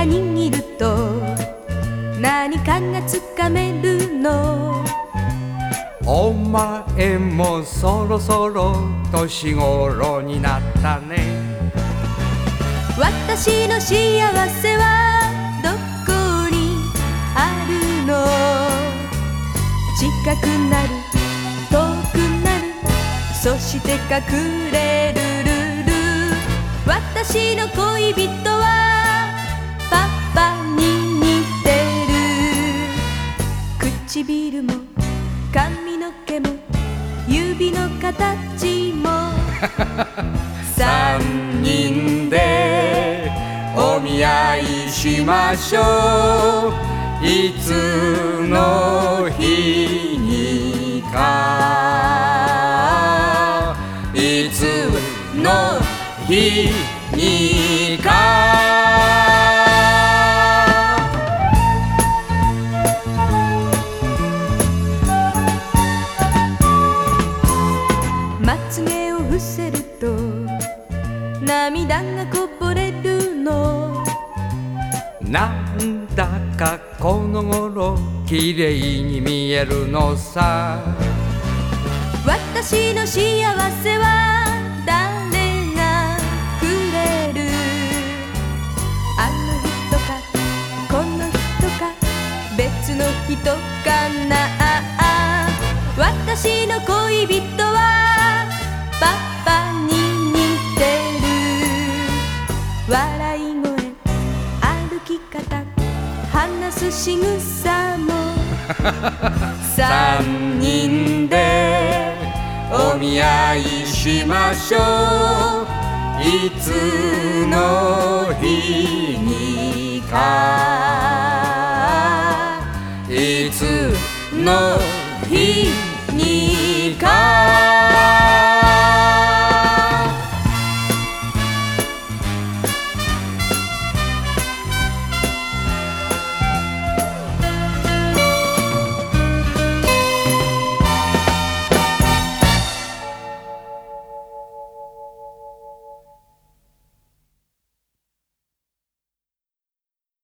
手のひら握ると何かがつかめるの。お前もそろそろ年頃になったね。私の幸せはどこにあるの。近くなる遠くなる。そして隠れるるる私の恋人指の形も。三人でお見合いしましょう。いつの日にか。いつの日にか伏せると涙がこぼれるの。なんだかこの頃綺麗に見えるのさ。私の幸せは誰がくれる。あの人かこの人か別の人かな私の恋人は話す仕草も三人でお見合いしましょう。いつの日にか。いつの